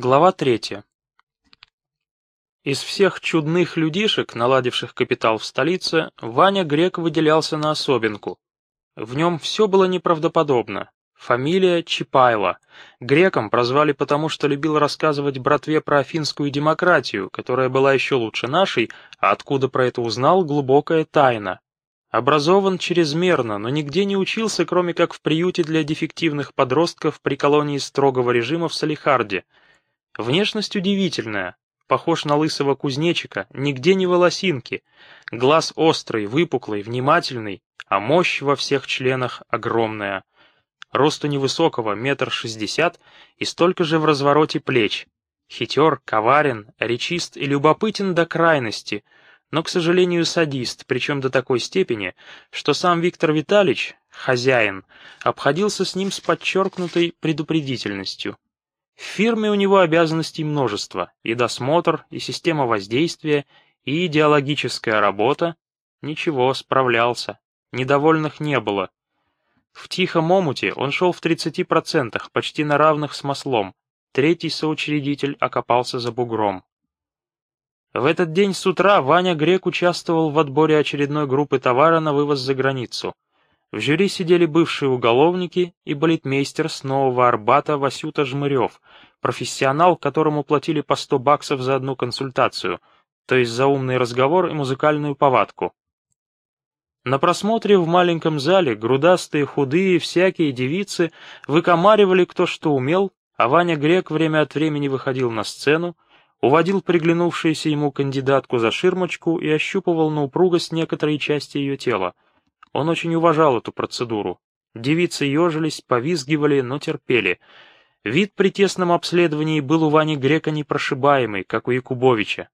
Глава третья. Из всех чудных людишек, наладивших капитал в столице, Ваня Грек выделялся на особенку. В нем все было неправдоподобно. Фамилия Чапайло. Греком прозвали потому, что любил рассказывать братве про афинскую демократию, которая была еще лучше нашей, а откуда про это узнал, глубокая тайна. Образован чрезмерно, но нигде не учился, кроме как в приюте для дефективных подростков при колонии строгого режима в Салихарде — Внешность удивительная, похож на лысого кузнечика, нигде не волосинки, глаз острый, выпуклый, внимательный, а мощь во всех членах огромная. Росту невысокого, метр шестьдесят, и столько же в развороте плеч. Хитер, коварен, речист и любопытен до крайности, но, к сожалению, садист, причем до такой степени, что сам Виктор Витальевич, хозяин, обходился с ним с подчеркнутой предупредительностью. В фирме у него обязанностей множество, и досмотр, и система воздействия, и идеологическая работа. Ничего, справлялся. Недовольных не было. В тихом омуте он шел в 30%, почти на равных с маслом. Третий соучредитель окопался за бугром. В этот день с утра Ваня Грек участвовал в отборе очередной группы товара на вывоз за границу. В жюри сидели бывшие уголовники и балетмейстер с Нового Арбата Васюта Жмырев, профессионал, которому платили по 100 баксов за одну консультацию, то есть за умный разговор и музыкальную повадку. На просмотре в маленьком зале грудастые, худые, всякие девицы выкомаривали кто что умел, а Ваня Грек время от времени выходил на сцену, уводил приглянувшуюся ему кандидатку за ширмочку и ощупывал на упругость некоторые части ее тела — он очень уважал эту процедуру. Девицы ежились, повизгивали, но терпели. Вид при тесном обследовании был у Вани Грека непрошибаемый, как у Якубовича.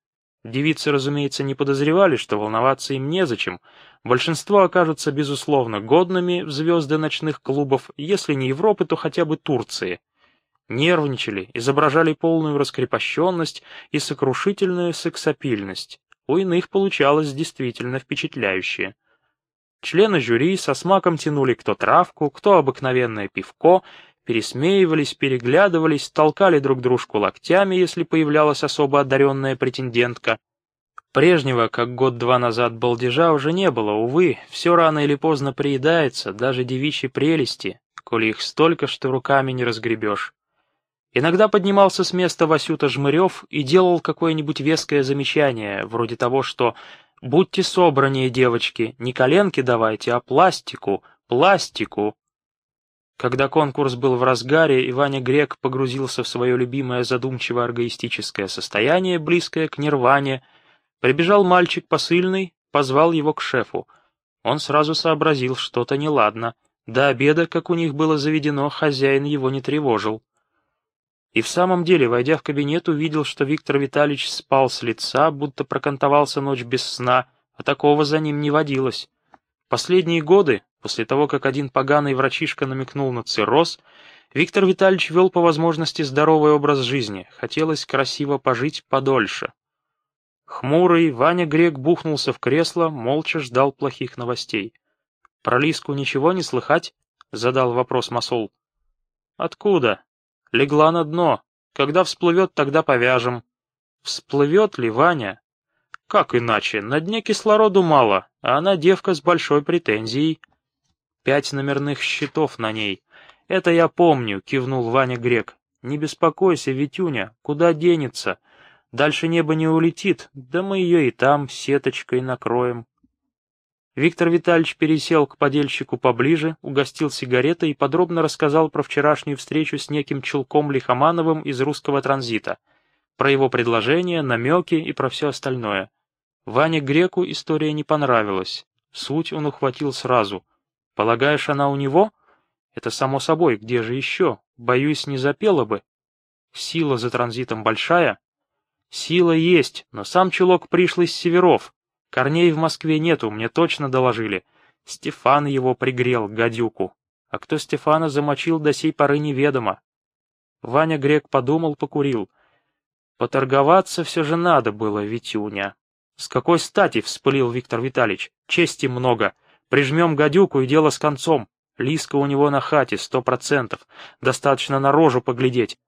Девицы, разумеется, не подозревали, что волноваться им незачем. Большинство окажутся, безусловно, годными в звезды ночных клубов, если не Европы, то хотя бы Турции. Нервничали, изображали полную раскрепощенность и сокрушительную сексапильность. У иных получалось действительно впечатляюще. Члены жюри со смаком тянули кто травку, кто обыкновенное пивко, пересмеивались, переглядывались, толкали друг дружку локтями, если появлялась особо одаренная претендентка. Прежнего, как год-два назад, балдежа уже не было, увы, все рано или поздно приедается, даже девичьи прелести, коли их столько, что руками не разгребешь. Иногда поднимался с места Васюта Жмырев и делал какое-нибудь веское замечание, вроде того, что Будьте собраннее, девочки, не коленки давайте, а пластику, пластику. Когда конкурс был в разгаре, и Ваня Грек погрузился в свое любимое задумчиво-оргоистическое состояние, близкое к нирване, прибежал мальчик посыльный, позвал его к шефу. Он сразу сообразил, что-то неладно. До обеда, как у них было заведено, хозяин его не тревожил. И в самом деле, войдя в кабинет, увидел, что Виктор Витальевич спал с лица, будто прокантовался ночь без сна, а такого за ним не водилось. Последние годы, после того, как один поганый врачишка намекнул на цирроз, Виктор Витальевич вел по возможности здоровый образ жизни, хотелось красиво пожить подольше. Хмурый, Ваня Грек бухнулся в кресло, молча ждал плохих новостей. «Про Лиску ничего не слыхать?» — задал вопрос Масол. «Откуда?» Легла на дно. Когда всплывет, тогда повяжем. Всплывет ли, Ваня? Как иначе? На дне кислороду мало, а она девка с большой претензией. Пять номерных счетов на ней. Это я помню, кивнул Ваня Грек. Не беспокойся, Витюня, куда денется? Дальше небо не улетит, да мы ее и там сеточкой накроем. Виктор Витальевич пересел к подельщику поближе, угостил сигаретой и подробно рассказал про вчерашнюю встречу с неким Челком Лихомановым из русского транзита, про его предложения, намеки и про все остальное. Ване Греку история не понравилась. Суть он ухватил сразу. «Полагаешь, она у него?» «Это само собой, где же еще? Боюсь, не запела бы». «Сила за транзитом большая?» «Сила есть, но сам чулок пришлый с северов, Корней в Москве нету, мне точно доложили. Стефан его пригрел, гадюку. А кто Стефана замочил, до сей поры неведомо. Ваня Грек подумал, покурил. Поторговаться все же надо было, Витюня. С какой стати, вспылил Виктор Витальевич. Чести много. Прижмем гадюку и дело с концом. Лиска у него на хате, сто процентов. Достаточно на рожу поглядеть.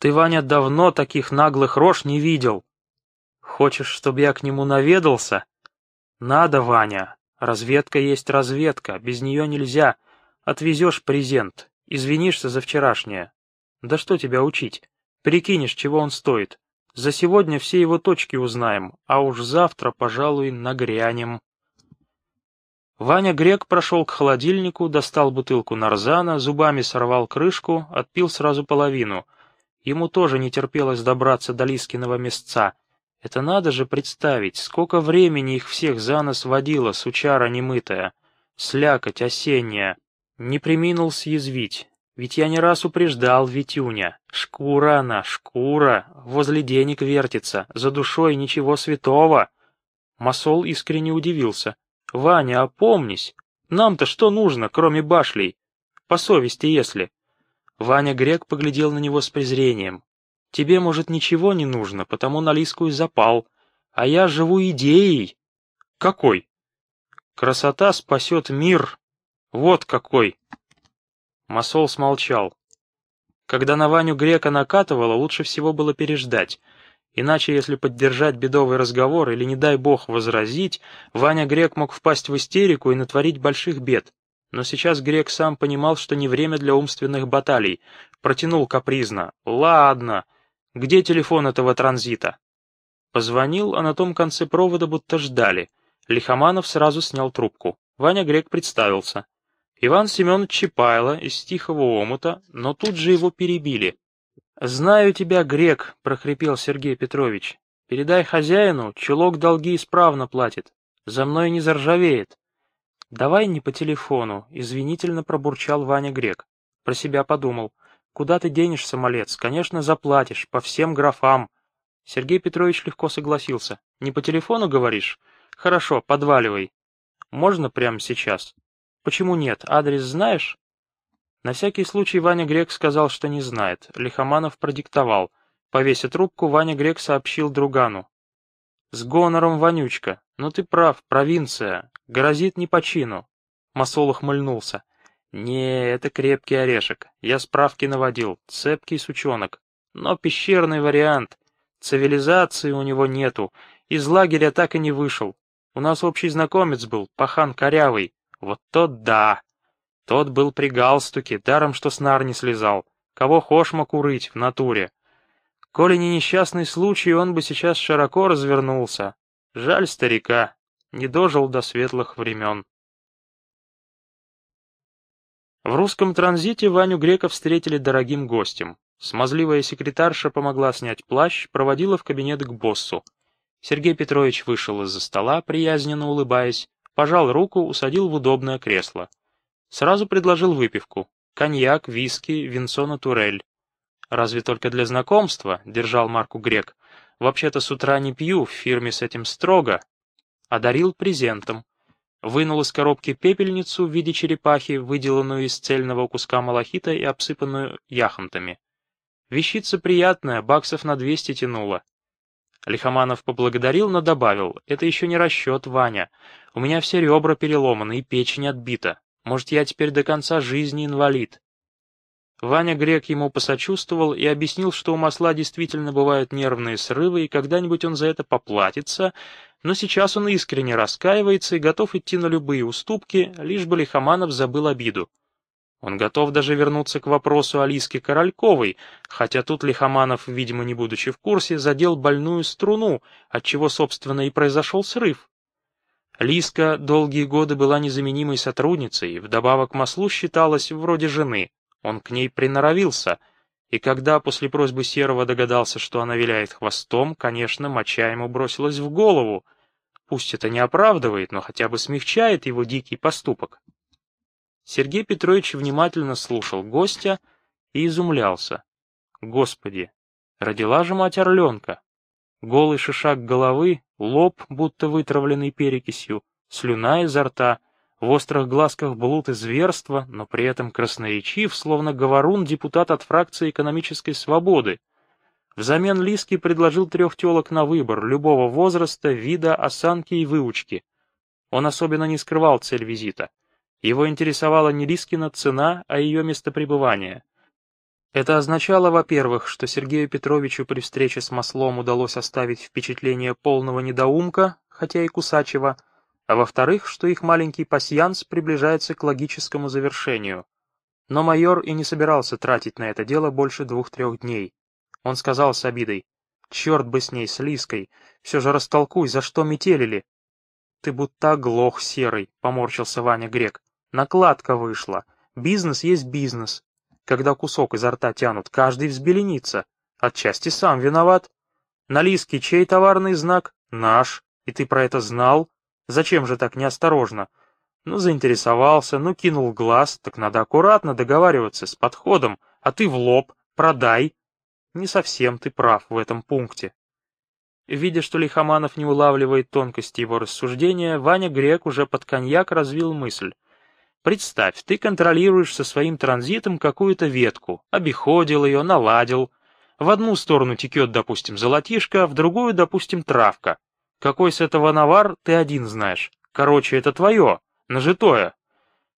Ты, Ваня, давно таких наглых рож не видел. Хочешь, чтобы я к нему наведался? Надо, Ваня. Разведка есть разведка, без нее нельзя. Отвезешь презент, извинишься за вчерашнее. Да что тебя учить? Прикинешь, чего он стоит. За сегодня все его точки узнаем, а уж завтра, пожалуй, нагрянем. Ваня Грек прошел к холодильнику, достал бутылку нарзана, зубами сорвал крышку, отпил сразу половину — Ему тоже не терпелось добраться до Лискиного места. Это надо же представить, сколько времени их всех за нос водила, сучара немытая. Слякоть осенняя. Не приминул съязвить. Ведь я не раз упреждал Витюня. Шкура она, шкура, возле денег вертится, за душой ничего святого. Масол искренне удивился. «Ваня, опомнись! Нам-то что нужно, кроме башлей? По совести, если...» Ваня Грек поглядел на него с презрением. «Тебе, может, ничего не нужно, потому на Лиску запал, а я живу идеей». «Какой?» «Красота спасет мир. Вот какой!» Масол смолчал. Когда на Ваню Грека накатывало, лучше всего было переждать. Иначе, если поддержать бедовый разговор или, не дай бог, возразить, Ваня Грек мог впасть в истерику и натворить больших бед. Но сейчас грек сам понимал, что не время для умственных баталий. Протянул капризно. «Ладно. Где телефон этого транзита?» Позвонил, а на том конце провода будто ждали. Лихоманов сразу снял трубку. Ваня Грек представился. Иван Семенович Чапайло из Тихого омута, но тут же его перебили. «Знаю тебя, Грек», — прохрипел Сергей Петрович. «Передай хозяину, чулок долги исправно платит. За мной не заржавеет». «Давай не по телефону», — извинительно пробурчал Ваня Грек. Про себя подумал. «Куда ты денешься, малец? Конечно, заплатишь, по всем графам». Сергей Петрович легко согласился. «Не по телефону, говоришь? Хорошо, подваливай. Можно прямо сейчас?» «Почему нет? Адрес знаешь?» На всякий случай Ваня Грек сказал, что не знает. Лихоманов продиктовал. Повеся трубку, Ваня Грек сообщил другану. «С гонором, Вонючка. Ну ты прав, провинция. Грозит не по чину. Масол ухмыльнулся. Не, это крепкий орешек. Я справки наводил. Цепкий сучонок. Но пещерный вариант. Цивилизации у него нету. Из лагеря так и не вышел. У нас общий знакомец был, пахан корявый. Вот тот да. Тот был при галстуке, даром что с нар не слезал. Кого хошь мог урыть в натуре. Коли не несчастный случай, он бы сейчас широко развернулся. Жаль старика не дожил до светлых времен. В русском транзите Ваню Грека встретили дорогим гостем. Смазливая секретарша помогла снять плащ, проводила в кабинет к боссу. Сергей Петрович вышел из-за стола, приязненно улыбаясь, пожал руку, усадил в удобное кресло. Сразу предложил выпивку. Коньяк, виски, винцо натурель. «Разве только для знакомства?» — держал марку Грек. «Вообще-то с утра не пью, в фирме с этим строго, одарил презентом. Вынул из коробки пепельницу в виде черепахи, выделанную из цельного куска малахита и обсыпанную яхонтами. Вещица приятная, баксов на двести тянула. Лихоманов поблагодарил, но добавил, это еще не расчет, Ваня. У меня все ребра переломаны и печень отбита. Может, я теперь до конца жизни инвалид. Ваня Грек ему посочувствовал и объяснил, что у масла действительно бывают нервные срывы, и когда-нибудь он за это поплатится, но сейчас он искренне раскаивается и готов идти на любые уступки, лишь бы Лихоманов забыл обиду. Он готов даже вернуться к вопросу Алиске Корольковой, хотя тут Лихоманов, видимо, не будучи в курсе, задел больную струну, отчего, собственно, и произошел срыв. Лиска долгие годы была незаменимой сотрудницей, вдобавок Маслу считалась вроде жены. Он к ней приноровился, и когда после просьбы Серого догадался, что она виляет хвостом, конечно, моча ему бросилась в голову. Пусть это не оправдывает, но хотя бы смягчает его дикий поступок. Сергей Петрович внимательно слушал гостя и изумлялся. Господи, родила же мать орленка. Голый шишак головы, лоб, будто вытравленный перекисью, слюна изо рта — в острых глазках блуд и зверство, но при этом красноречив, словно говорун депутат от фракции экономической свободы. Взамен Лиски предложил трех телок на выбор, любого возраста, вида, осанки и выучки. Он особенно не скрывал цель визита. Его интересовала не Лискина цена, а ее место пребывания. Это означало, во-первых, что Сергею Петровичу при встрече с маслом удалось оставить впечатление полного недоумка, хотя и кусачего, а во-вторых, что их маленький пасьянс приближается к логическому завершению. Но майор и не собирался тратить на это дело больше двух-трех дней. Он сказал с обидой, «Черт бы с ней, с Лиской, все же растолкуй, за что метелили?» «Ты будто оглох, серый», — поморщился Ваня Грек. «Накладка вышла. Бизнес есть бизнес. Когда кусок изо рта тянут, каждый взбеленится. Отчасти сам виноват. На Лиске чей товарный знак? Наш. И ты про это знал? Зачем же так неосторожно? Ну, заинтересовался, ну, кинул глаз, так надо аккуратно договариваться, с подходом, а ты в лоб, продай. Не совсем ты прав в этом пункте. Видя, что Лихоманов не улавливает тонкости его рассуждения, Ваня Грек уже под коньяк развил мысль. Представь, ты контролируешь со своим транзитом какую-то ветку, обиходил ее, наладил. В одну сторону текет, допустим, золотишко, в другую, допустим, травка. Какой с этого навар, ты один знаешь. Короче, это твое, нажитое.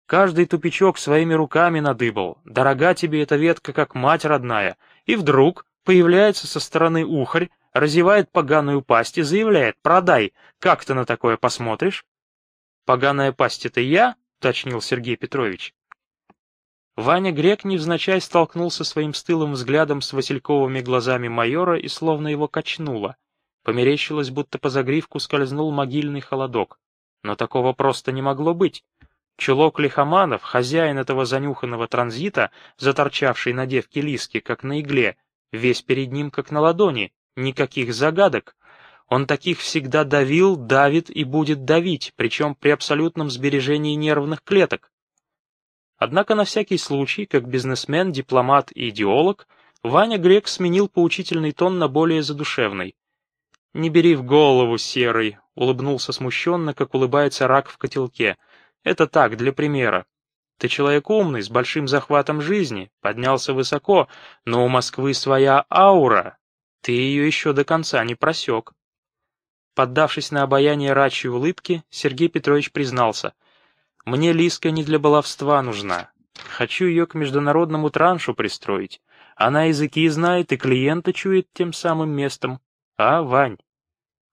Каждый тупичок своими руками надыбал. Дорога тебе эта ветка, как мать родная. И вдруг появляется со стороны ухарь, разевает поганую пасть и заявляет «продай». Как ты на такое посмотришь? Поганая пасть — это я? уточнил Сергей Петрович. Ваня Грек невзначай столкнулся своим стылым взглядом с васильковыми глазами майора и словно его качнуло. Померещилось, будто по загривку скользнул могильный холодок. Но такого просто не могло быть. Чулок Лихоманов, хозяин этого занюханного транзита, заторчавший на девке Лиски, как на игле, весь перед ним как на ладони, никаких загадок. Он таких всегда давил, давит и будет давить, причем при абсолютном сбережении нервных клеток. Однако на всякий случай, как бизнесмен, дипломат и идеолог, Ваня Грек сменил поучительный тон на более задушевный. «Не бери в голову, серый», — улыбнулся смущенно, как улыбается рак в котелке. «Это так, для примера. Ты человек умный, с большим захватом жизни, поднялся высоко, но у Москвы своя аура. Ты ее еще до конца не просек. Поддавшись на обаяние рачьей улыбки, Сергей Петрович признался. «Мне Лиска не для баловства нужна. Хочу ее к международному траншу пристроить. Она языки знает и клиента чует тем самым местом. А, Вань?»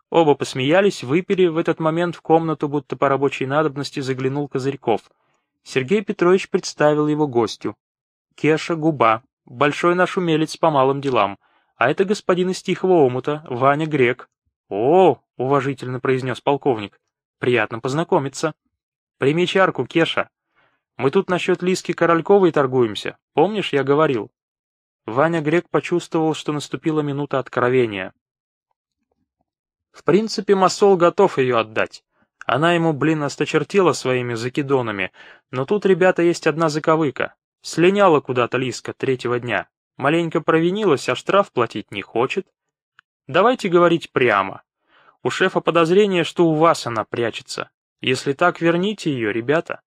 Оба посмеялись, выпили, в этот момент в комнату, будто по рабочей надобности, заглянул Козырьков. Сергей Петрович представил его гостю. «Кеша Губа, большой наш умелец по малым делам. А это господин из Тихого омута, Ваня Грек, «О!» — уважительно произнес полковник. «Приятно познакомиться. Прими чарку, Кеша. Мы тут насчет Лиски Корольковой торгуемся. Помнишь, я говорил?» Ваня Грек почувствовал, что наступила минута откровения. В принципе, Масол готов ее отдать. Она ему, блин, осточертела своими закидонами, но тут, ребята, есть одна заковыка. Слиняла куда-то Лиска третьего дня. Маленько провинилась, а штраф платить не хочет. Давайте говорить прямо. У шефа подозрение, что у вас она прячется. Если так, верните ее, ребята.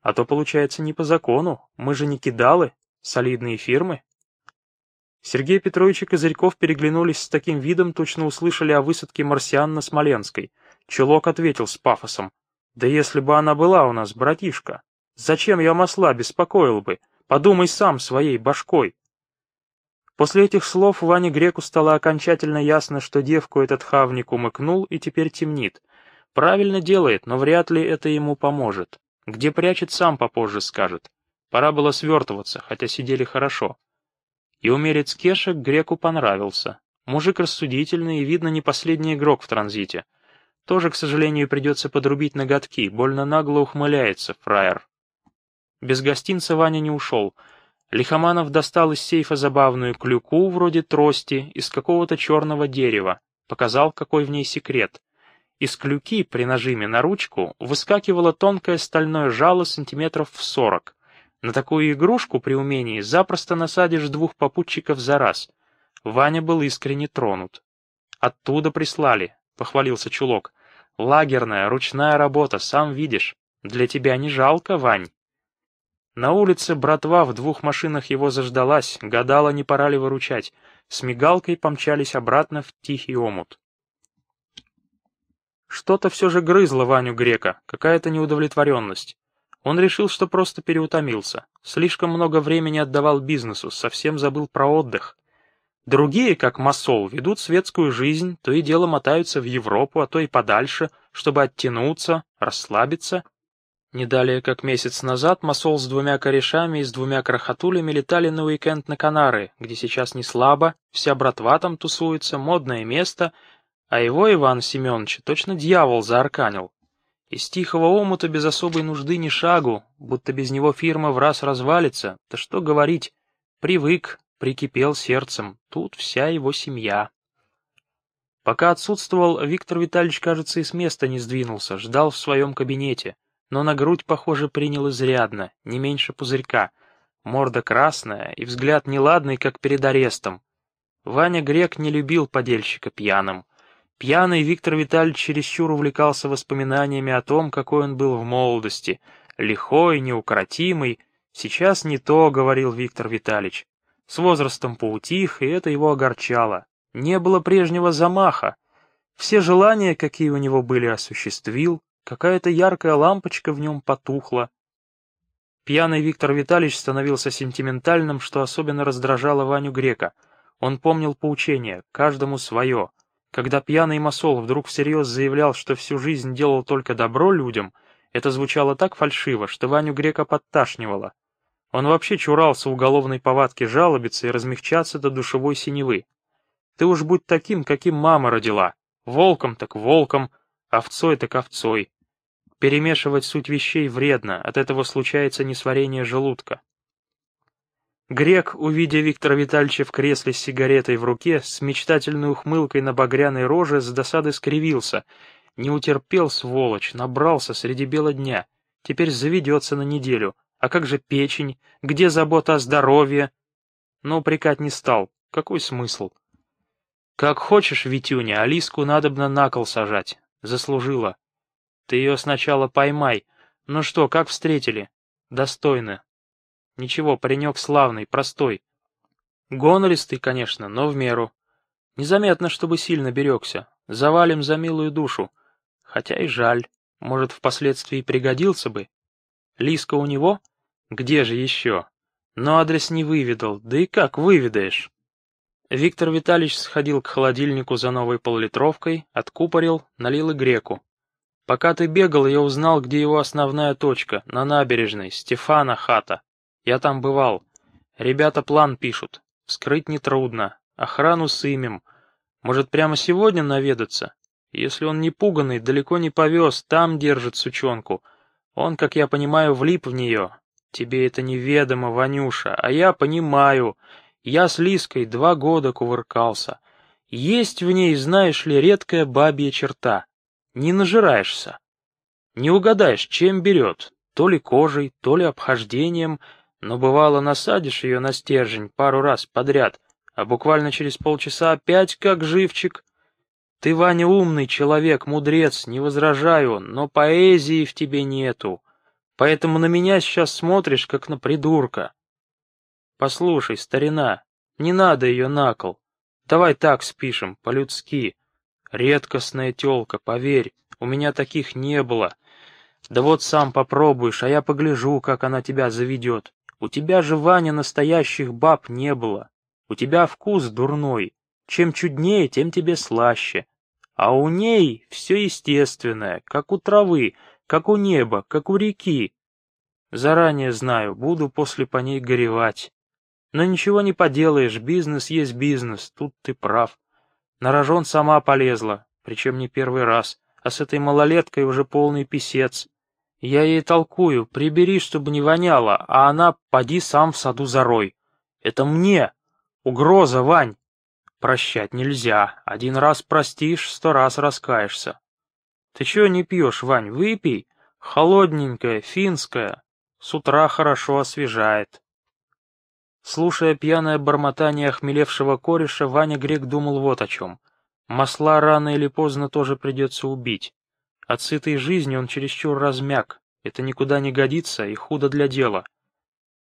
А то получается не по закону. Мы же не кидалы, солидные фирмы. Сергей Петрович и Козырьков переглянулись с таким видом, точно услышали о высадке марсиан на Смоленской. Чулок ответил с пафосом. «Да если бы она была у нас, братишка, зачем я масла беспокоил бы? Подумай сам своей башкой. После этих слов Ване Греку стало окончательно ясно, что девку этот хавник умыкнул и теперь темнит. Правильно делает, но вряд ли это ему поможет. Где прячет, сам попозже скажет. Пора было свертываться, хотя сидели хорошо. И умерец Кешек Греку понравился. Мужик рассудительный и, видно, не последний игрок в транзите. Тоже, к сожалению, придется подрубить ноготки, больно нагло ухмыляется фраер. Без гостинца Ваня не ушел — Лихоманов достал из сейфа забавную клюку, вроде трости, из какого-то черного дерева, показал, какой в ней секрет. Из клюки при нажиме на ручку выскакивало тонкое стальное жало сантиметров в сорок. На такую игрушку при умении запросто насадишь двух попутчиков за раз. Ваня был искренне тронут. «Оттуда прислали», — похвалился Чулок. «Лагерная, ручная работа, сам видишь. Для тебя не жалко, Вань?» На улице братва в двух машинах его заждалась, гадала, не пора ли выручать. С мигалкой помчались обратно в тихий омут. Что-то все же грызло Ваню Грека, какая-то неудовлетворенность. Он решил, что просто переутомился. Слишком много времени отдавал бизнесу, совсем забыл про отдых. Другие, как Масол, ведут светскую жизнь, то и дело мотаются в Европу, а то и подальше, чтобы оттянуться, расслабиться. Не далее, как месяц назад, Масол с двумя корешами и с двумя крохотулями летали на уикенд на Канары, где сейчас не слабо, вся братва там тусуется, модное место, а его Иван Семенович точно дьявол заарканил. Из тихого омута без особой нужды ни шагу, будто без него фирма в раз развалится. Да что говорить, привык, прикипел сердцем, тут вся его семья. Пока отсутствовал, Виктор Витальевич, кажется, и с места не сдвинулся, ждал в своем кабинете, но на грудь, похоже, принял изрядно, не меньше пузырька. Морда красная и взгляд неладный, как перед арестом. Ваня Грек не любил подельщика пьяным. Пьяный Виктор Витальевич чересчур увлекался воспоминаниями о том, какой он был в молодости. Лихой, неукротимый. Сейчас не то, — говорил Виктор Витальевич. С возрастом поутих, и это его огорчало. Не было прежнего замаха. Все желания, какие у него были, осуществил. Какая-то яркая лампочка в нем потухла. Пьяный Виктор Витальевич становился сентиментальным, что особенно раздражало Ваню Грека. Он помнил поучение «каждому свое». Когда пьяный масол вдруг всерьез заявлял, что всю жизнь делал только добро людям, это звучало так фальшиво, что Ваню Грека подташнивало. Он вообще чурался уголовной повадки жалобиться и размягчаться до душевой синевы. Ты уж будь таким, каким мама родила. Волком так волком, овцой так овцой. Перемешивать суть вещей вредно, от этого случается несварение желудка. Грек, увидя Виктора Витальевича в кресле с сигаретой в руке, с мечтательной ухмылкой на багряной роже, с досады скривился. Не утерпел, сволочь, набрался среди бела дня. Теперь заведется на неделю. А как же печень? Где забота о здоровье? Но упрекать не стал. Какой смысл? Как хочешь, Витюня, Алиску надобно на кол сажать. Заслужила. Ты ее сначала поймай. Ну что, как встретили? Достойно. Ничего, паренек славный, простой. Гонористый, конечно, но в меру. Незаметно, чтобы сильно берегся. Завалим за милую душу. Хотя и жаль. Может, впоследствии пригодился бы. Лиска у него? Где же еще? Но адрес не выведал, да и как выведаешь? Виктор Витальевич сходил к холодильнику за новой поллитровкой, откупорил, налил и греку. Пока ты бегал, я узнал, где его основная точка, на набережной, Стефана хата. Я там бывал. Ребята план пишут. Вскрыть нетрудно. Охрану сымем. Может, прямо сегодня наведаться? Если он не пуганный, далеко не повез, там держит сучонку. Он, как я понимаю, влип в нее. Тебе это неведомо, Ванюша, а я понимаю. Я с Лиской два года кувыркался. Есть в ней, знаешь ли, редкая бабья черта. Не нажираешься. Не угадаешь, чем берет. То ли кожей, то ли обхождением — но бывало насадишь ее на стержень пару раз подряд, а буквально через полчаса опять как живчик. Ты, Ваня, умный человек, мудрец, не возражаю, но поэзии в тебе нету. Поэтому на меня сейчас смотришь, как на придурка. Послушай, старина, не надо ее на кол. Давай так спишем, по-людски. Редкостная тёлка, поверь, у меня таких не было. Да вот сам попробуешь, а я погляжу, как она тебя заведет. У тебя же, Ваня, настоящих баб не было. У тебя вкус дурной. Чем чуднее, тем тебе слаще. А у ней все естественное, как у травы, как у неба, как у реки. Заранее знаю, буду после по ней горевать. Но ничего не поделаешь, бизнес есть бизнес, тут ты прав. На рожон сама полезла, причем не первый раз, а с этой малолеткой уже полный писец. Я ей толкую, прибери, чтобы не воняло, а она поди сам в саду зарой. Это мне. Угроза, Вань. Прощать нельзя. Один раз простишь, сто раз раскаешься. Ты чего не пьешь, Вань, выпей. Холодненькое, финское. С утра хорошо освежает. Слушая пьяное бормотание охмелевшего кореша, Ваня Грек думал вот о чем. Масла рано или поздно тоже придется убить. От сытой жизни он чересчур размяк, это никуда не годится и худо для дела.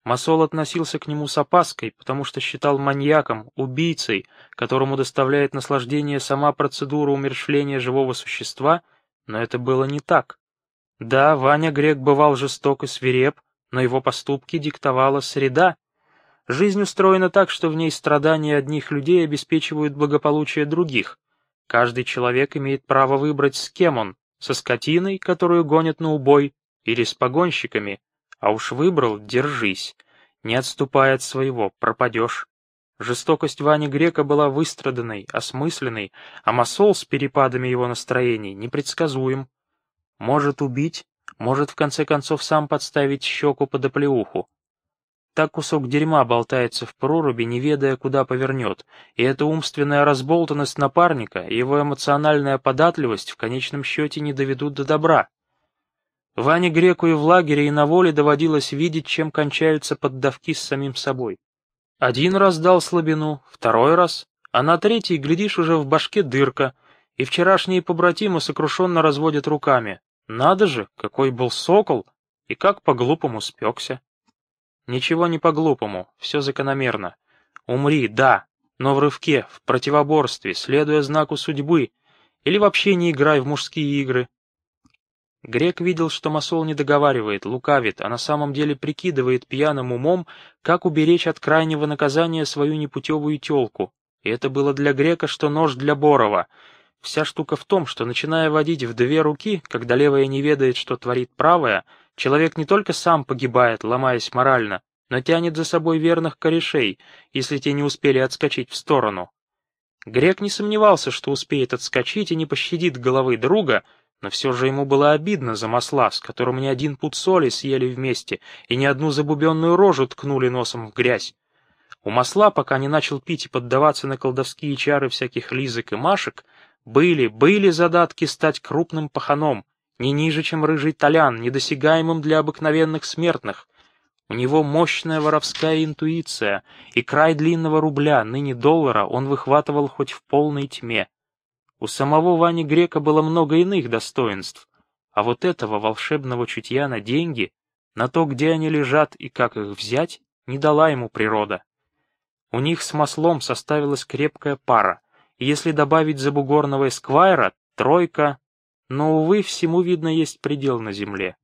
Масол относился к нему с опаской, потому что считал маньяком, убийцей, которому доставляет наслаждение сама процедура умерщвления живого существа, но это было не так. Да, Ваня Грек бывал жесток и свиреп, но его поступки диктовала среда. Жизнь устроена так, что в ней страдания одних людей обеспечивают благополучие других. Каждый человек имеет право выбрать, с кем он, со скотиной, которую гонят на убой, или с погонщиками, а уж выбрал — держись, не отступай от своего, пропадешь. Жестокость Вани Грека была выстраданной, осмысленной, а Масол с перепадами его настроений непредсказуем. Может убить, может в конце концов сам подставить щеку под оплеуху. Так кусок дерьма болтается в проруби, не ведая, куда повернет, и эта умственная разболтанность напарника и его эмоциональная податливость в конечном счете не доведут до добра. Ване Греку и в лагере, и на воле доводилось видеть, чем кончаются поддавки с самим собой. Один раз дал слабину, второй раз, а на третий, глядишь, уже в башке дырка, и вчерашние побратимы сокрушенно разводят руками. Надо же, какой был сокол, и как по-глупому спекся. Ничего не по-глупому, все закономерно. Умри, да, но в рывке, в противоборстве, следуя знаку судьбы, или вообще не играй в мужские игры. Грек видел, что Масол не договаривает, лукавит, а на самом деле прикидывает пьяным умом, как уберечь от крайнего наказания свою непутевую тёлку. И это было для Грека, что нож для Борова. Вся штука в том, что, начиная водить в две руки, когда левая не ведает, что творит правая, человек не только сам погибает, ломаясь морально, но тянет за собой верных корешей, если те не успели отскочить в сторону. Грек не сомневался, что успеет отскочить и не пощадит головы друга, но все же ему было обидно за масла, с которым ни один пуд соли съели вместе и ни одну забубенную рожу ткнули носом в грязь. У масла, пока не начал пить и поддаваться на колдовские чары всяких лизок и машек, были, были задатки стать крупным паханом, не ниже, чем рыжий толян, недосягаемым для обыкновенных смертных. У него мощная воровская интуиция, и край длинного рубля, ныне доллара, он выхватывал хоть в полной тьме. У самого Вани Грека было много иных достоинств, а вот этого волшебного чутья на деньги, на то, где они лежат и как их взять, не дала ему природа. У них с маслом составилась крепкая пара, и если добавить забугорного эсквайра, тройка, но, увы, всему, видно, есть предел на земле.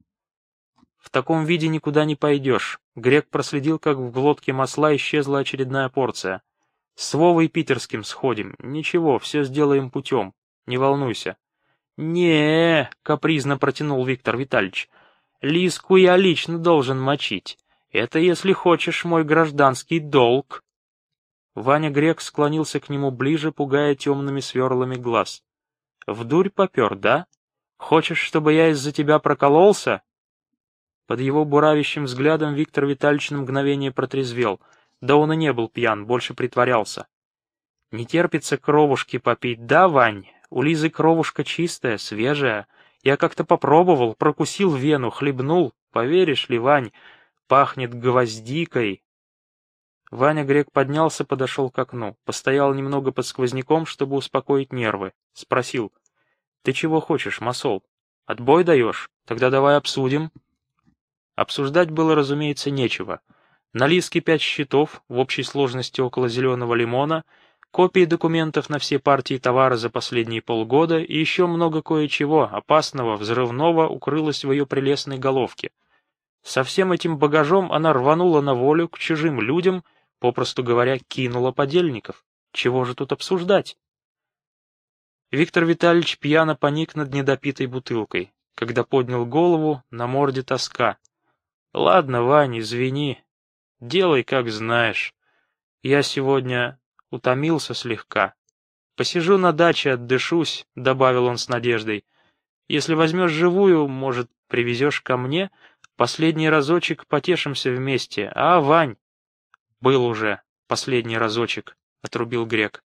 В таком виде никуда не пойдешь. Грек проследил, как в глотке масла исчезла очередная порция — с Вовой Питерским сходим. Ничего, все сделаем путем. Не волнуйся. не капризно протянул Виктор Витальевич. Лиску я лично должен мочить. Это, если хочешь, мой гражданский долг. Ваня Грек склонился к нему ближе, пугая темными сверлами глаз. В дурь попер, да? Хочешь, чтобы я из-за тебя прокололся? Под его буравящим взглядом Виктор Витальевич на мгновение протрезвел — да он и не был пьян, больше притворялся. Не терпится кровушки попить, да, Вань? У Лизы кровушка чистая, свежая. Я как-то попробовал, прокусил вену, хлебнул. Поверишь ли, Вань, пахнет гвоздикой. Ваня Грек поднялся, подошел к окну, постоял немного под сквозняком, чтобы успокоить нервы. Спросил. «Ты чего хочешь, Масол? Отбой даешь? Тогда давай обсудим». Обсуждать было, разумеется, нечего. На лиске пять счетов, в общей сложности около зеленого лимона, копии документов на все партии товара за последние полгода и еще много кое-чего опасного, взрывного укрылось в ее прелестной головке. Со всем этим багажом она рванула на волю к чужим людям, попросту говоря, кинула подельников. Чего же тут обсуждать? Виктор Витальевич пьяно поник над недопитой бутылкой. Когда поднял голову, на морде тоска. «Ладно, Вань, извини, Делай, как знаешь. Я сегодня утомился слегка. Посижу на даче, отдышусь, — добавил он с надеждой. Если возьмешь живую, может, привезешь ко мне? Последний разочек потешимся вместе. А, Вань? Был уже последний разочек, — отрубил Грек.